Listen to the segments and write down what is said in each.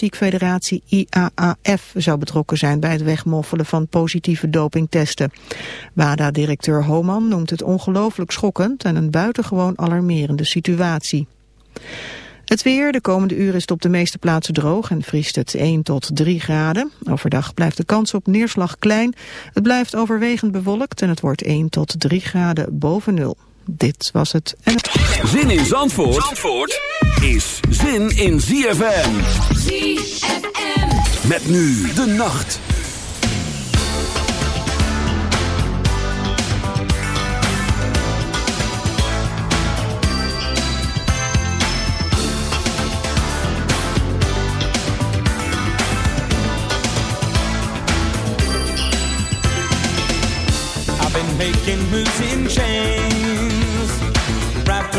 Atletiek Federatie IAAF zou betrokken zijn bij het wegmoffelen van positieve dopingtesten. WADA-directeur Homan noemt het ongelooflijk schokkend en een buitengewoon alarmerende situatie. Het weer, de komende uren is het op de meeste plaatsen droog en vriest het 1 tot 3 graden. Overdag blijft de kans op neerslag klein. Het blijft overwegend bewolkt en het wordt 1 tot 3 graden boven nul. Dit was het. Zin in Zandvoort, Zandvoort is zin in ZFM. ZFM. Met nu de nacht. I've been making moves in chains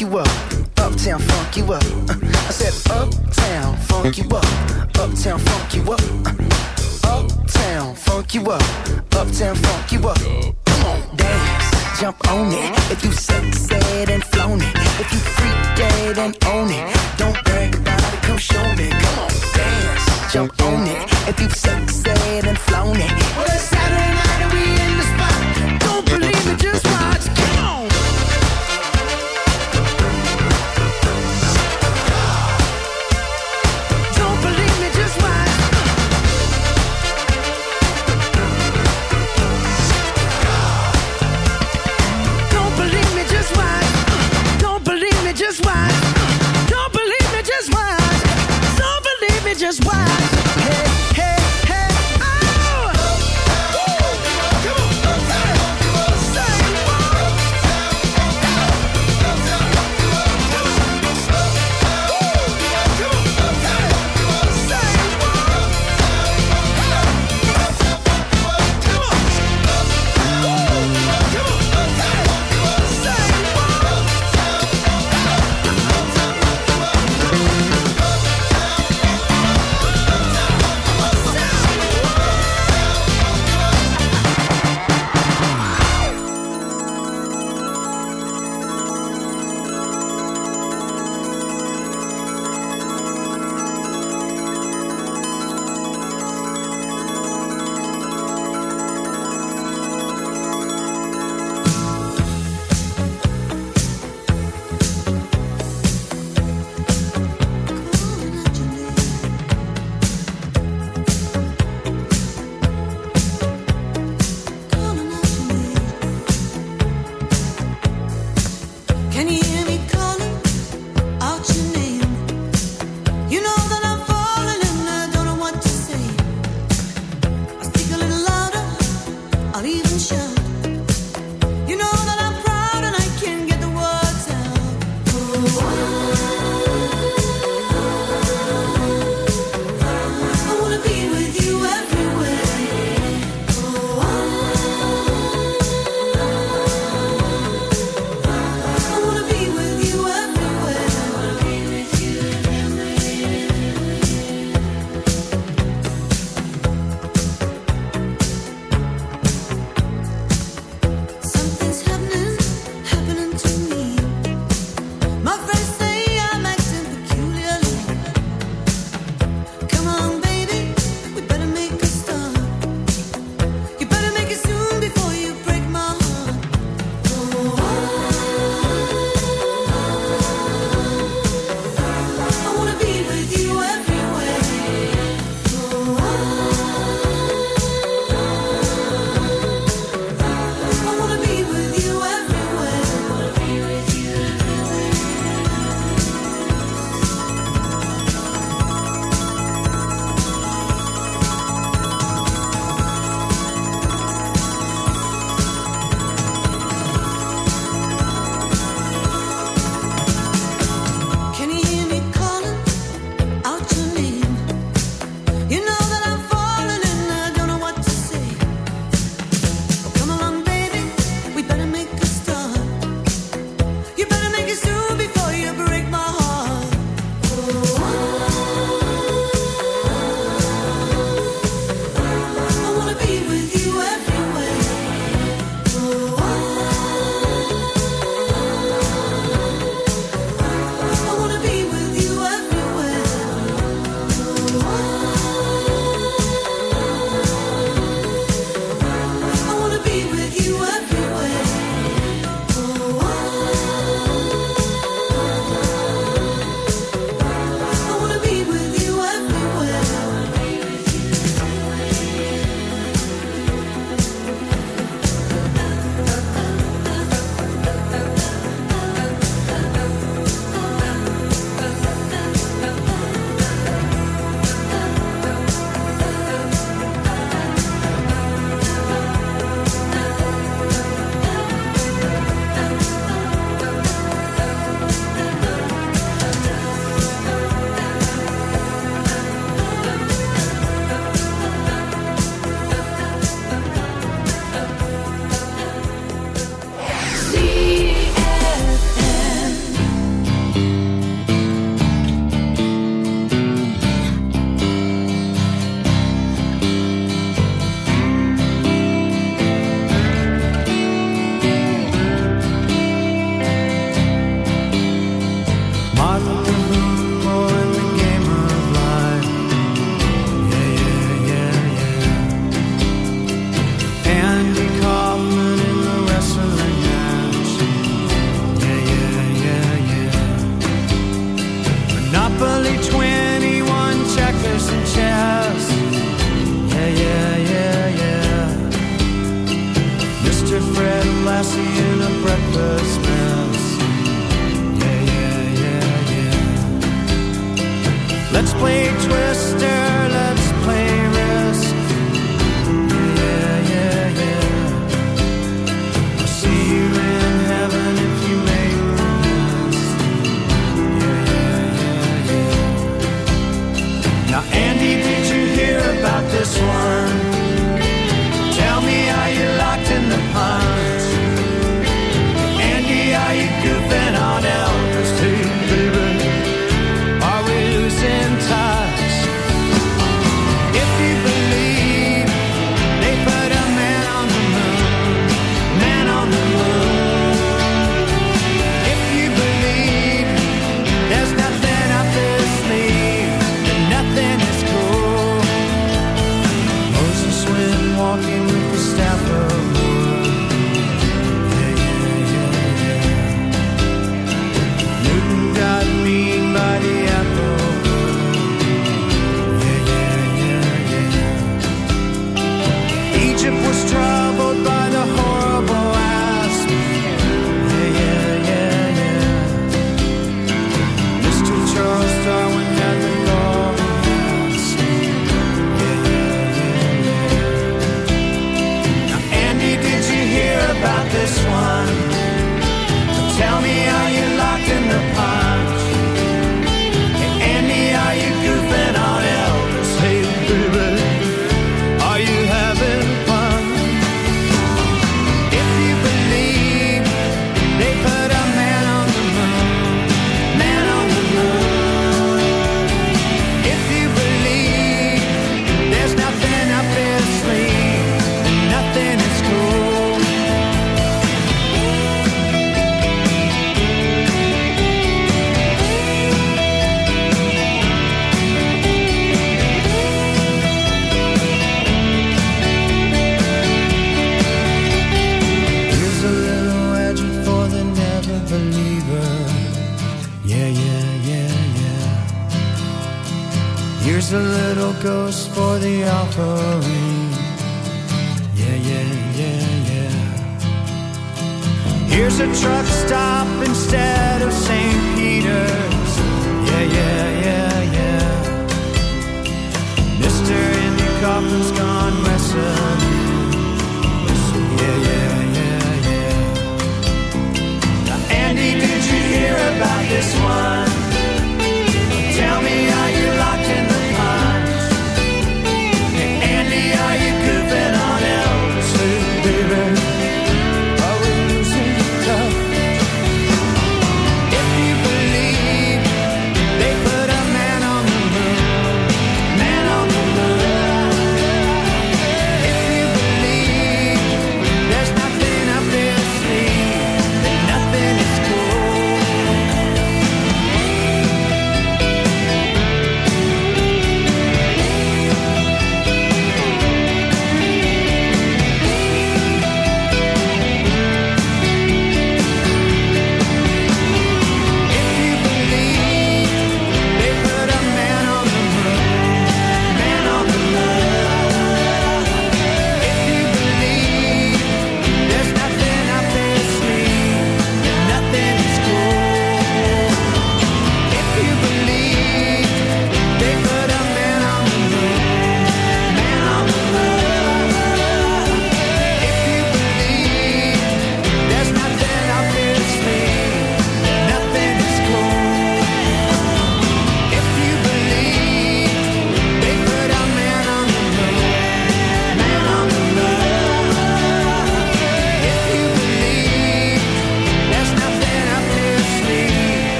you up, uptown funk you up. Uh, I said uptown funk you up, uptown funk you up, uh, uptown funk you up, uptown funk you up. Come on, dance, jump on it. If you sexed and flown it, if you freak and own it, don't brag about it, come show me. Come on, dance, jump on it. If you sexed and flown it, well,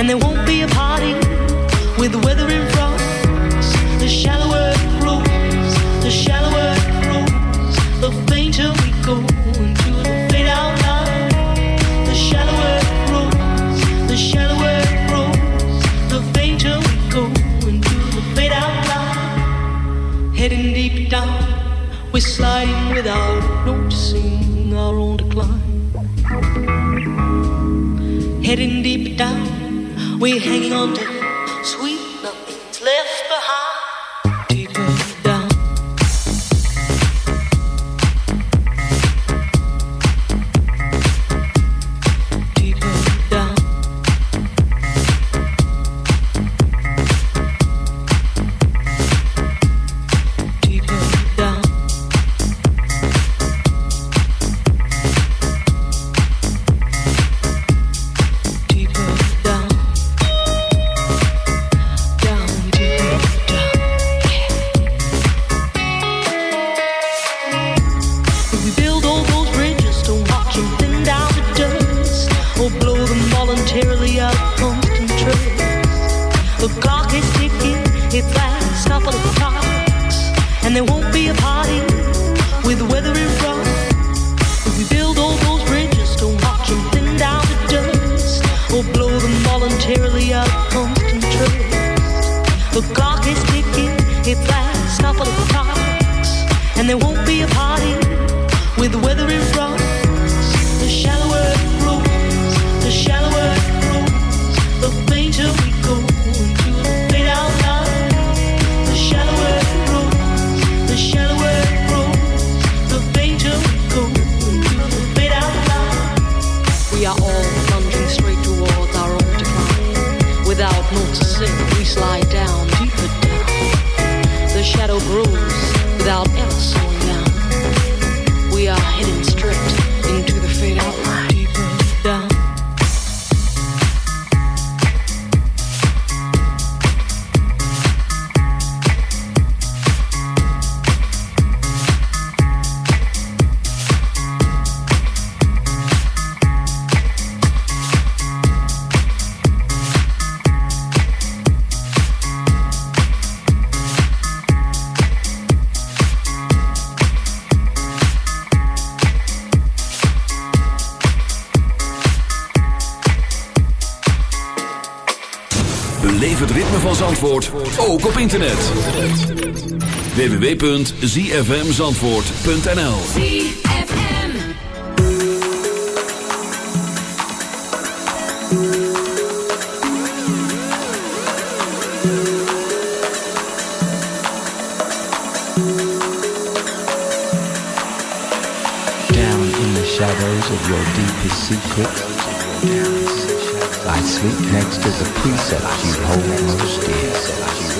and there won't be a party with the weather. The shallower it grows, the shallower it grows, the fainter we go into the fade out line. The shallower it grows, the shallower it grows, the fainter we go into the fade out line. Heading deep down, we're sliding without noticing our own no internet. www.zfmzandvoort.nl Down in the shadows of your deepest secrets I sleep next to the precepts you hold most dear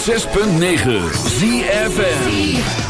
106.9 ZFN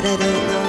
but I don't know.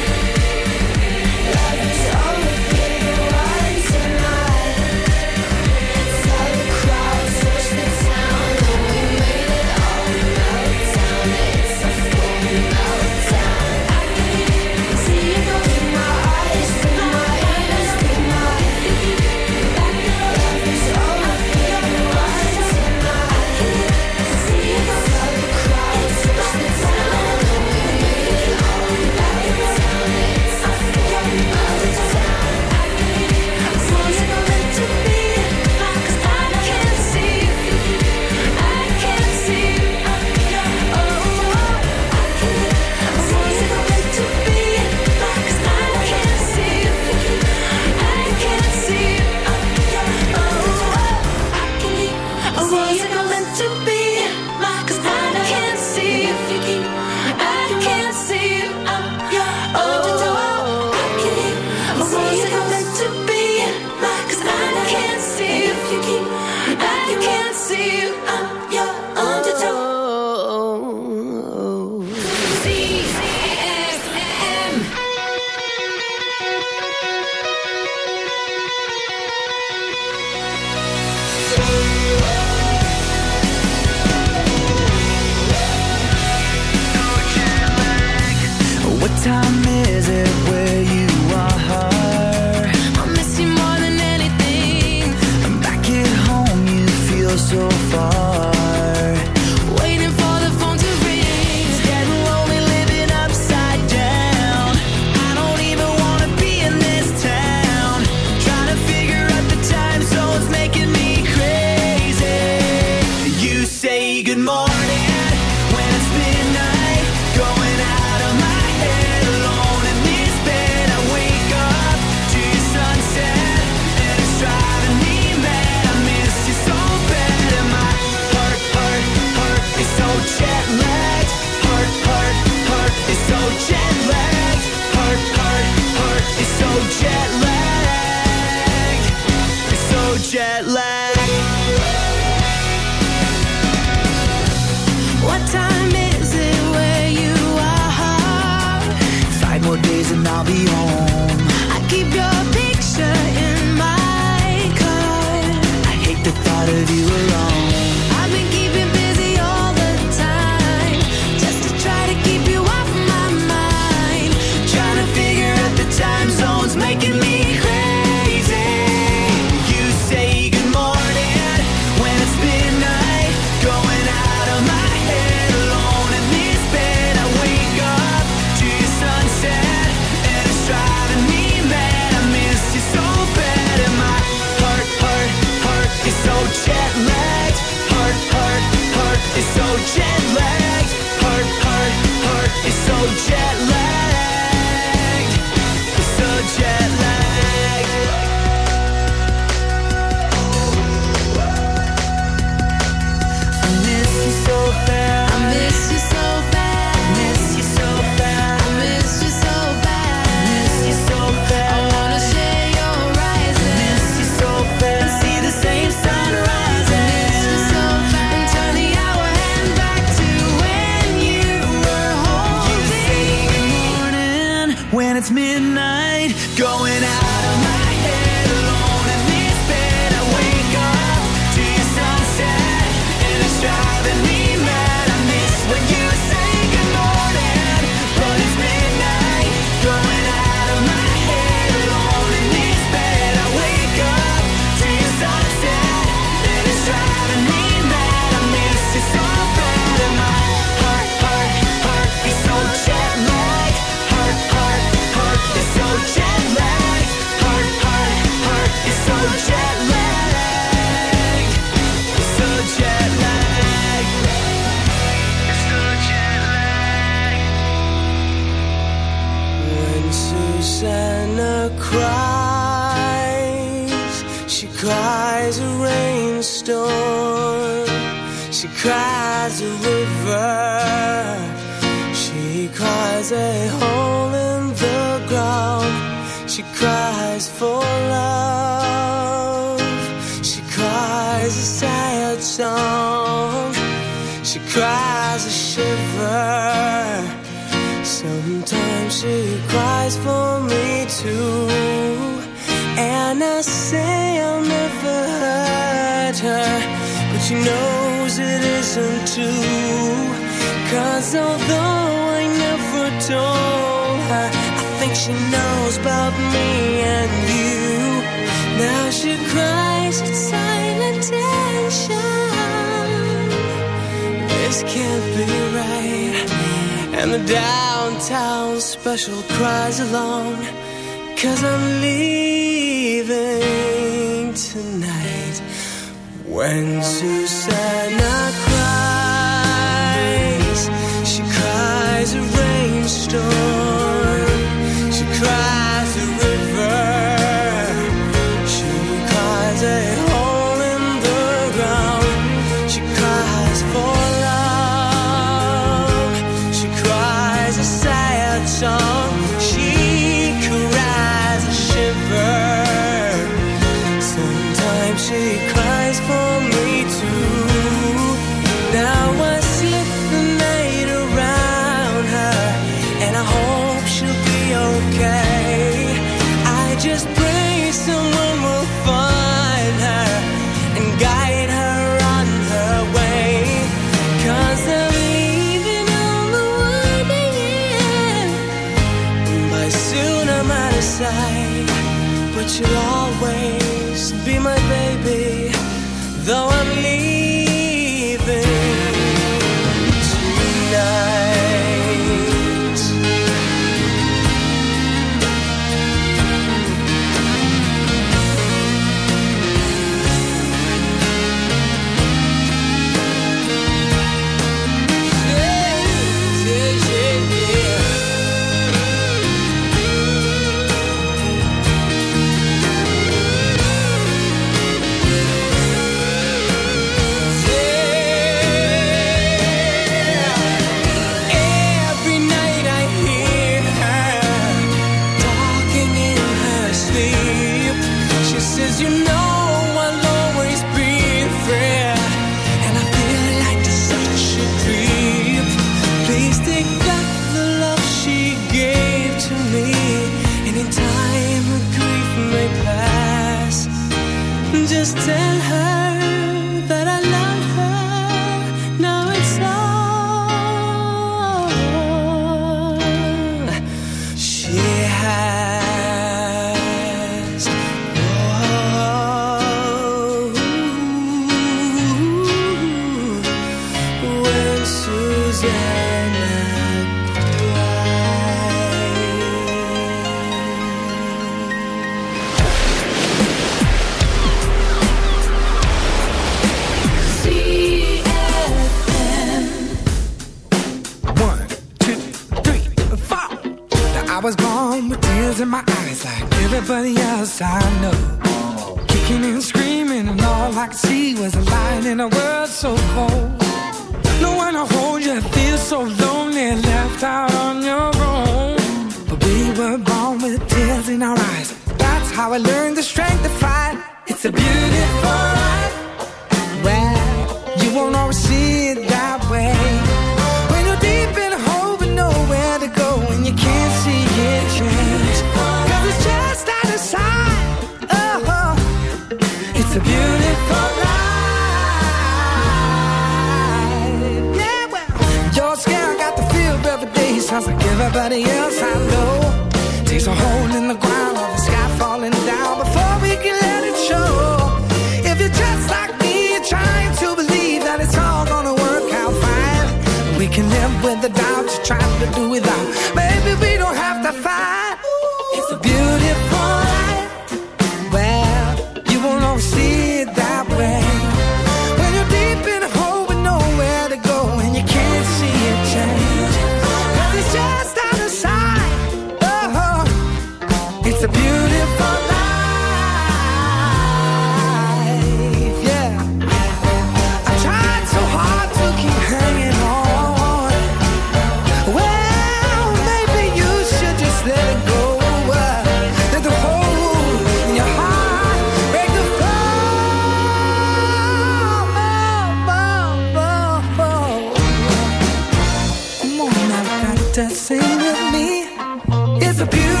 It's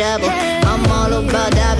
trouble. I'm all about that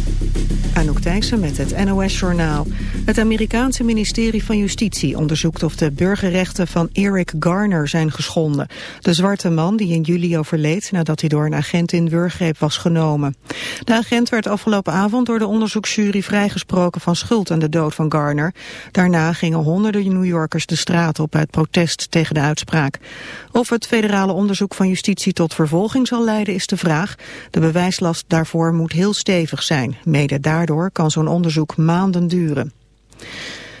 Anouk Thijssen met het NOS-journaal. Het Amerikaanse ministerie van Justitie onderzoekt of de burgerrechten van Eric Garner zijn geschonden. De zwarte man die in juli overleed nadat hij door een agent in wurggreep was genomen. De agent werd afgelopen avond door de onderzoeksjury vrijgesproken van schuld aan de dood van Garner. Daarna gingen honderden New Yorkers de straat op uit protest tegen de uitspraak. Of het federale onderzoek van justitie tot vervolging zal leiden is de vraag. De bewijslast daarvoor moet heel stevig zijn. Mede daardoor kan zo'n onderzoek maanden duren.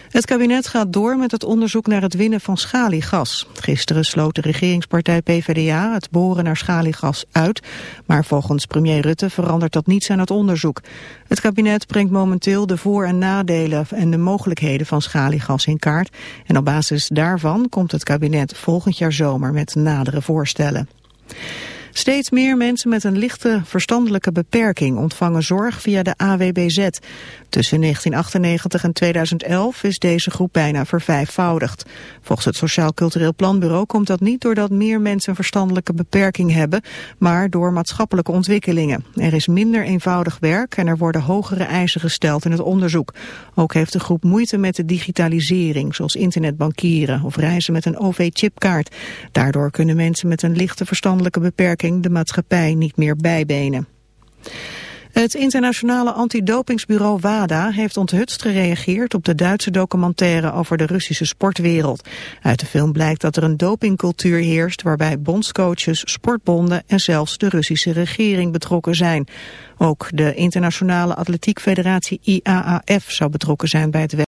Het kabinet gaat door met het onderzoek naar het winnen van schaliegas. Gisteren sloot de regeringspartij PvdA het boren naar schaliegas uit, maar volgens premier Rutte verandert dat niets aan het onderzoek. Het kabinet brengt momenteel de voor- en nadelen en de mogelijkheden van schaliegas in kaart en op basis daarvan komt het kabinet volgend jaar zomer met nadere voorstellen. Steeds meer mensen met een lichte verstandelijke beperking ontvangen zorg via de AWBZ. Tussen 1998 en 2011 is deze groep bijna vervijfvoudigd. Volgens het Sociaal Cultureel Planbureau komt dat niet doordat meer mensen een verstandelijke beperking hebben, maar door maatschappelijke ontwikkelingen. Er is minder eenvoudig werk en er worden hogere eisen gesteld in het onderzoek. Ook heeft de groep moeite met de digitalisering, zoals internetbankieren of reizen met een OV-chipkaart. Daardoor kunnen mensen met een lichte verstandelijke beperking de maatschappij niet meer bijbenen. Het internationale antidopingsbureau WADA heeft onthutst gereageerd op de Duitse documentaire over de Russische sportwereld. Uit de film blijkt dat er een dopingcultuur heerst waarbij bondscoaches, sportbonden en zelfs de Russische regering betrokken zijn. Ook de internationale atletiekfederatie IAAF zou betrokken zijn bij het